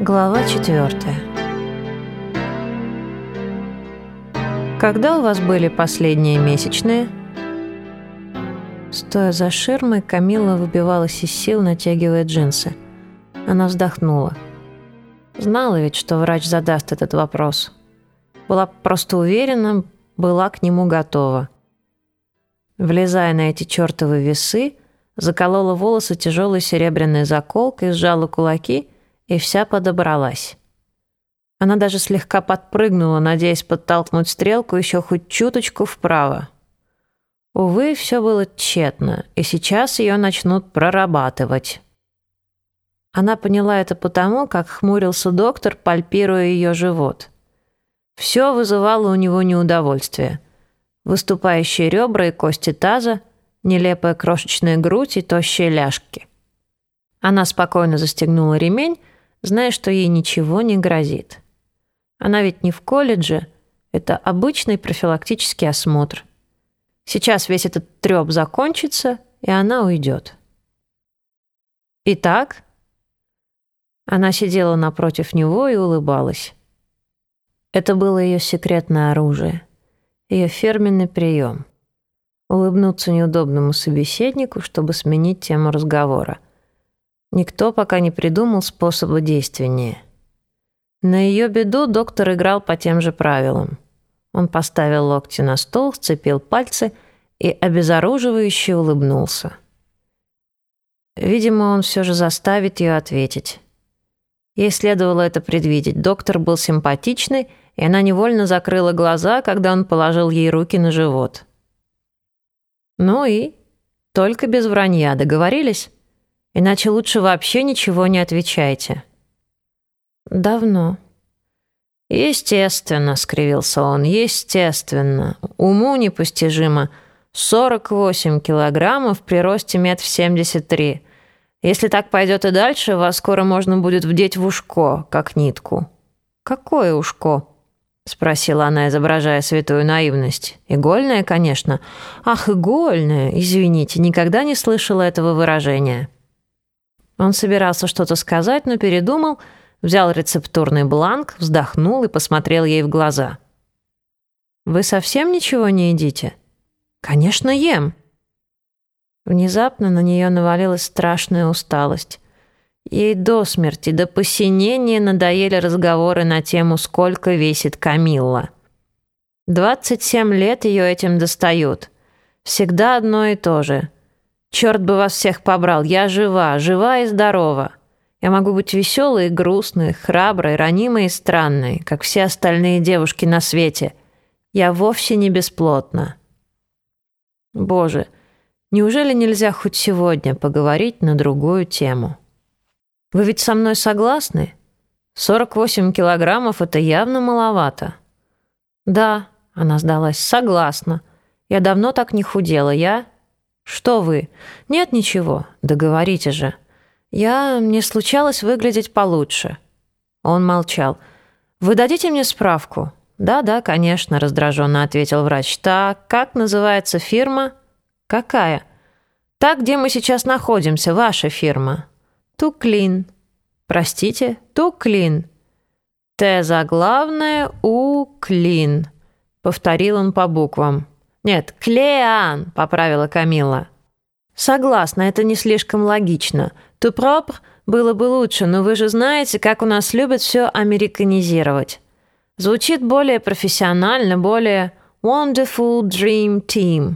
Глава четвертая. Когда у вас были последние месячные? Стоя за ширмой, Камила выбивалась из сил, натягивая джинсы. Она вздохнула. Знала ведь, что врач задаст этот вопрос. Была просто уверена, была к нему готова. Влезая на эти чертовы весы, заколола волосы тяжелой серебряной заколкой, сжала кулаки и вся подобралась. Она даже слегка подпрыгнула, надеясь подтолкнуть стрелку еще хоть чуточку вправо. Увы, все было тщетно, и сейчас ее начнут прорабатывать. Она поняла это потому, как хмурился доктор, пальпируя ее живот. Все вызывало у него неудовольствие. Выступающие ребра и кости таза, нелепая крошечная грудь и тощие ляжки. Она спокойно застегнула ремень, зная, что ей ничего не грозит. Она ведь не в колледже, это обычный профилактический осмотр. Сейчас весь этот трёп закончится, и она уйдет. Итак, она сидела напротив него и улыбалась. Это было ее секретное оружие, ее фирменный прием. Улыбнуться неудобному собеседнику, чтобы сменить тему разговора. Никто пока не придумал способа действеннее. На ее беду доктор играл по тем же правилам. Он поставил локти на стол, сцепил пальцы и обезоруживающе улыбнулся. Видимо, он все же заставит ее ответить. Ей следовало это предвидеть. Доктор был симпатичный, и она невольно закрыла глаза, когда он положил ей руки на живот. «Ну и? Только без вранья, договорились? Иначе лучше вообще ничего не отвечайте». «Давно». «Естественно», — скривился он, — «естественно. Уму непостижимо. 48 килограммов при росте метр семьдесят три. Если так пойдет и дальше, вас скоро можно будет вдеть в ушко, как нитку». «Какое ушко?» — спросила она, изображая святую наивность. «Игольное, конечно». «Ах, игольное! Извините, никогда не слышала этого выражения». Он собирался что-то сказать, но передумал, взял рецептурный бланк, вздохнул и посмотрел ей в глаза. «Вы совсем ничего не едите?» «Конечно, ем». Внезапно на нее навалилась страшная усталость. Ей до смерти, до посинения надоели разговоры на тему «Сколько весит Камилла?». 27 лет ее этим достают. Всегда одно и то же. Черт бы вас всех побрал, я жива, жива и здорова. Я могу быть веселой и грустной, храброй, ранимой и странной, как все остальные девушки на свете. Я вовсе не бесплотна. Боже, — Неужели нельзя хоть сегодня поговорить на другую тему? Вы ведь со мной согласны? 48 килограммов — это явно маловато. Да, она сдалась, согласна. Я давно так не худела, я... Что вы? Нет ничего, договорите же. Я... Мне случалось выглядеть получше. Он молчал. Вы дадите мне справку? Да-да, конечно, раздраженно ответил врач. Так, как называется фирма? «Какая?» «Та, где мы сейчас находимся, ваша фирма». «Туклин». «Простите, Туклин». «Т заглавное, У Клин», — повторил он по буквам. «Нет, Клеан», — поправила Камила. «Согласна, это не слишком логично. Ту пропр было бы лучше, но вы же знаете, как у нас любят все американизировать. Звучит более профессионально, более «Wonderful Dream Team».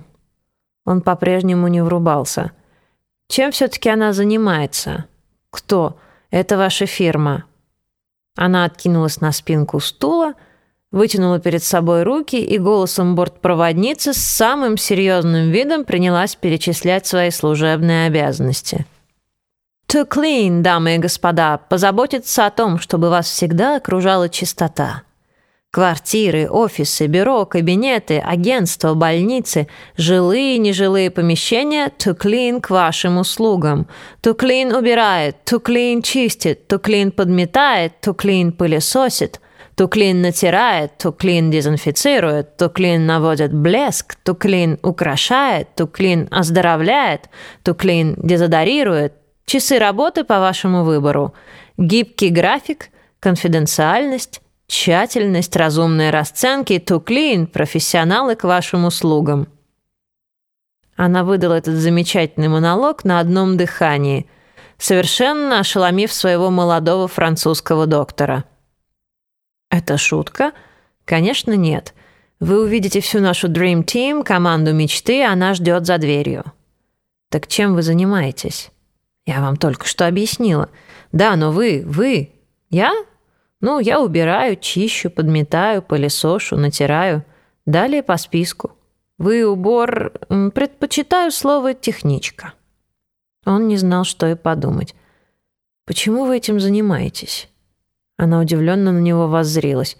Он по-прежнему не врубался. «Чем все-таки она занимается?» «Кто? Это ваша фирма». Она откинулась на спинку стула, вытянула перед собой руки и голосом бортпроводницы с самым серьезным видом принялась перечислять свои служебные обязанности. «To clean, дамы и господа, позаботиться о том, чтобы вас всегда окружала чистота». Квартиры, офисы, бюро, кабинеты, агентства, больницы, жилые и нежилые помещения Туклин к вашим услугам. Туклин убирает, Туклин чистит, Туклин подметает, Туклин пылесосит. Туклин натирает, Туклин дезинфицирует, Туклин наводит блеск, Туклин украшает, Туклин оздоровляет, Туклин дезодорирует. Часы работы по вашему выбору. Гибкий график – Конфиденциальность, тщательность, разумные расценки, туклин, профессионалы к вашим услугам. Она выдала этот замечательный монолог на одном дыхании, совершенно ошеломив своего молодого французского доктора. «Это шутка?» «Конечно, нет. Вы увидите всю нашу Dream Team, команду мечты, она ждет за дверью». «Так чем вы занимаетесь?» «Я вам только что объяснила». «Да, но вы, вы...» «Я?» «Ну, я убираю, чищу, подметаю, пылесошу, натираю. Далее по списку». Вы убор... Предпочитаю слово «техничка». Он не знал, что и подумать. «Почему вы этим занимаетесь?» Она удивленно на него воззрилась.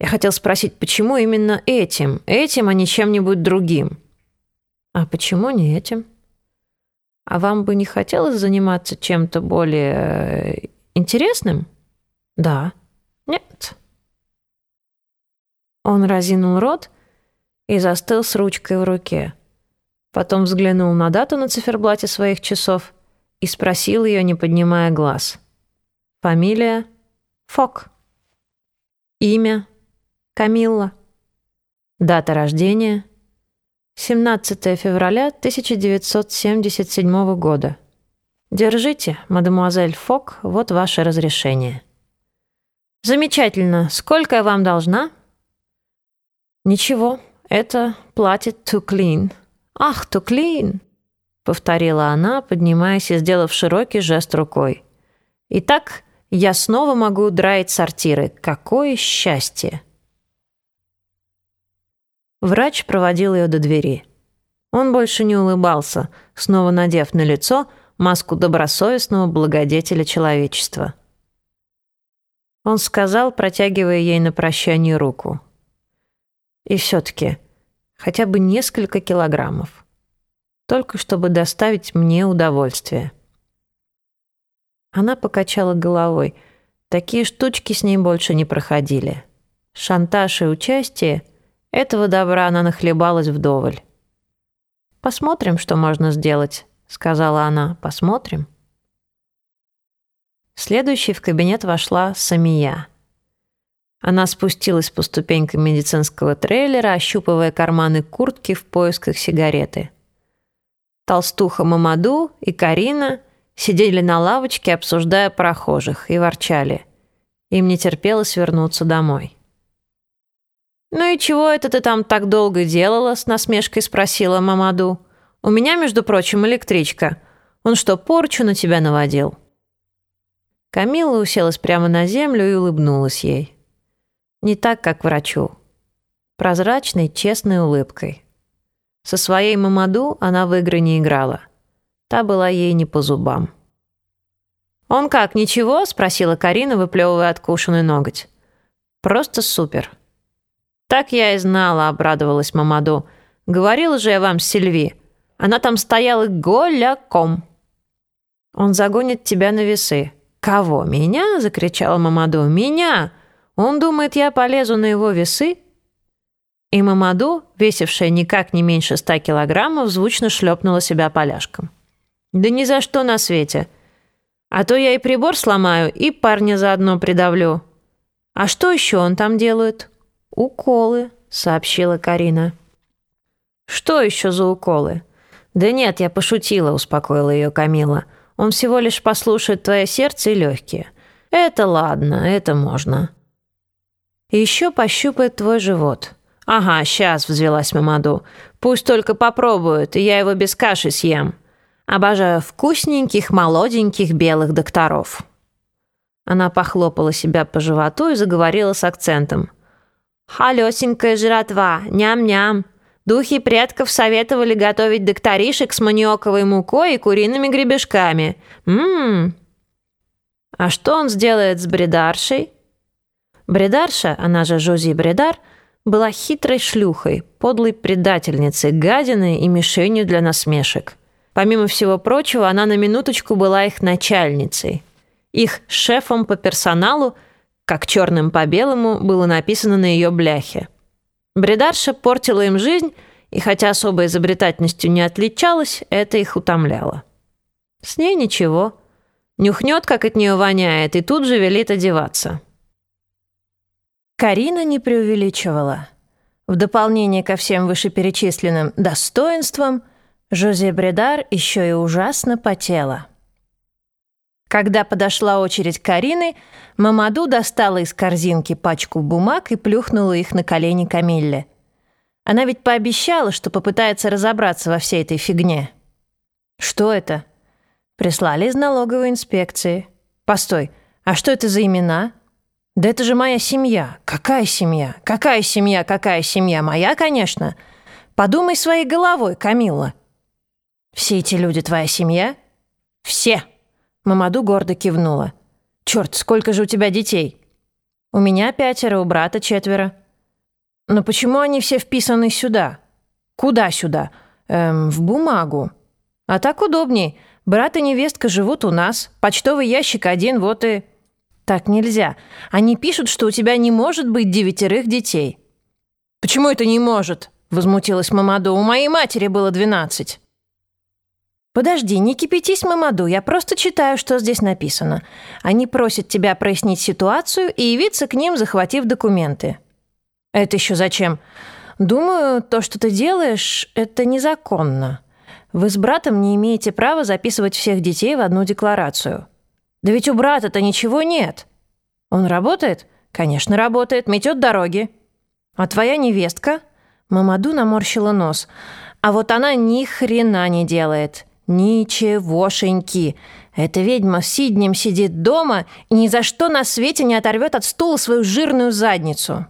«Я хотел спросить, почему именно этим? Этим, а не чем-нибудь другим?» «А почему не этим?» «А вам бы не хотелось заниматься чем-то более э, интересным?» «Да». «Нет». Он разинул рот и застыл с ручкой в руке. Потом взглянул на дату на циферблате своих часов и спросил ее, не поднимая глаз. Фамилия? Фок. Имя? Камилла. Дата рождения? 17 февраля 1977 года. Держите, мадемуазель Фок, вот ваше разрешение. Замечательно. Сколько я вам должна? Ничего, это платит clean. Ах, clean, повторила она, поднимаясь и сделав широкий жест рукой. Итак, я снова могу драить сортиры. Какое счастье! Врач проводил ее до двери. Он больше не улыбался, снова надев на лицо маску добросовестного благодетеля человечества. Он сказал, протягивая ей на прощание руку. И все-таки хотя бы несколько килограммов. Только чтобы доставить мне удовольствие. Она покачала головой. Такие штучки с ней больше не проходили. Шантаж и участие — этого добра она нахлебалась вдоволь. «Посмотрим, что можно сделать», — сказала она. «Посмотрим». Следующей в кабинет вошла Самия — она спустилась по ступенькам медицинского трейлера, ощупывая карманы куртки в поисках сигареты. Толстуха Мамаду и Карина сидели на лавочке, обсуждая прохожих, и ворчали. Им не терпелось вернуться домой. «Ну и чего это ты там так долго делала?» — с насмешкой спросила Мамаду. «У меня, между прочим, электричка. Он что, порчу на тебя наводил?» Камила уселась прямо на землю и улыбнулась ей. Не так, как врачу. Прозрачной, честной улыбкой. Со своей Мамаду она в игры не играла. Та была ей не по зубам. «Он как, ничего?» — спросила Карина, выплевывая откушенный ноготь. «Просто супер». «Так я и знала», — обрадовалась Мамаду. «Говорила же я вам Сильви. Она там стояла голяком». «Он загонит тебя на весы». «Кого? Меня?» — закричала Мамаду. «Меня! Он думает, я полезу на его весы?» И Мамаду, весившая никак не меньше ста килограммов, звучно шлепнула себя поляшком. «Да ни за что на свете. А то я и прибор сломаю, и парня заодно придавлю. А что еще он там делает?» «Уколы», — сообщила Карина. «Что еще за уколы?» «Да нет, я пошутила», — успокоила ее Камила. «Он всего лишь послушает твое сердце и легкие. Это ладно, это можно». Еще пощупает твой живот. Ага, сейчас взвелась Мамаду. Пусть только попробует, и я его без каши съем. Обожаю вкусненьких, молоденьких белых докторов. Она похлопала себя по животу и заговорила с акцентом. «Халёсенькая жратва, ням-ням. Духи предков советовали готовить докторишек с маниоковой мукой и куриными гребешками. Ммм. А что он сделает с бредаршей?» Бредарша, она же Жози Бредар, была хитрой шлюхой, подлой предательницей, гадиной и мишенью для насмешек. Помимо всего прочего, она на минуточку была их начальницей. Их шефом по персоналу, как черным по белому, было написано на ее бляхе. Бредарша портила им жизнь, и хотя особой изобретательностью не отличалась, это их утомляло. С ней ничего. Нюхнет, как от нее воняет, и тут же велит одеваться. Карина не преувеличивала. В дополнение ко всем вышеперечисленным достоинствам, Жозе Бредар еще и ужасно потела. Когда подошла очередь Карины, Мамаду достала из корзинки пачку бумаг и плюхнула их на колени Камилле. Она ведь пообещала, что попытается разобраться во всей этой фигне. «Что это?» «Прислали из налоговой инспекции». «Постой, а что это за имена?» «Да это же моя семья. Какая семья? Какая семья? Какая семья? Моя, конечно. Подумай своей головой, Камилла». «Все эти люди твоя семья?» «Все!» Мамаду гордо кивнула. «Черт, сколько же у тебя детей?» «У меня пятеро, у брата четверо». «Но почему они все вписаны сюда?» «Куда сюда?» «Эм, в бумагу». «А так удобней. Брат и невестка живут у нас. Почтовый ящик один, вот и...» «Так нельзя. Они пишут, что у тебя не может быть девятерых детей». «Почему это не может?» — возмутилась Мамаду. «У моей матери было двенадцать». «Подожди, не кипятись, Мамаду, я просто читаю, что здесь написано. Они просят тебя прояснить ситуацию и явиться к ним, захватив документы». «Это еще зачем?» «Думаю, то, что ты делаешь, это незаконно. Вы с братом не имеете права записывать всех детей в одну декларацию». «Да ведь у брата-то ничего нет». «Он работает?» «Конечно, работает, метет дороги». «А твоя невестка?» Мамаду наморщила нос. «А вот она ни хрена не делает. Ничегошеньки. Эта ведьма сиднем сидит дома и ни за что на свете не оторвет от стула свою жирную задницу.